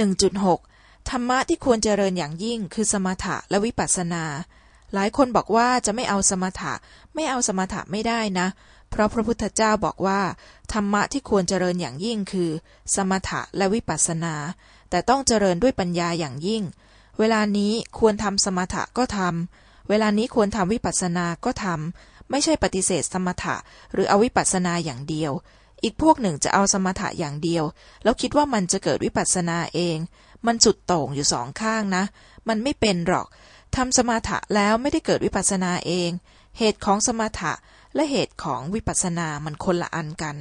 1.6 ธรรมะที่ควรเจริญอย่างยิ่งคือสมถะและวิปัสสนา หลายคนบอกว่าจะไม่เอาสมถะ ไม่เอาสมถะไม่ได้นะ เพราะพระพุทธเจ้าบอกว่า ธรรมะที่ควรเจริญอย่างยิ่งคือ สมถะและวิปัสสนา แต่ต้องเจริญด้วยปัญญาอย่างยิ่ง เวลานี้ควรทำสมถะก็ทำเวลานี้ควรทำวิปัสสนาก็ทำไม่ใช่ปฏิเสธสมถะหรือเอาวิปัสสนาอย่างเดียว อีกพวกหนึ่งจะเอาสมถะอย่างเดียว แล้วคิดว่ามันจะเกิดวิปัสสนาเอง มันสุดโต่งอยู่สองข้างนะ มันไม่เป็นหรอกทำสมถะแล้วไม่ได้เกิดวิปัสสนาเอง เหตุของสมถะและเหตุของวิปัสสนามันคนละอันกัน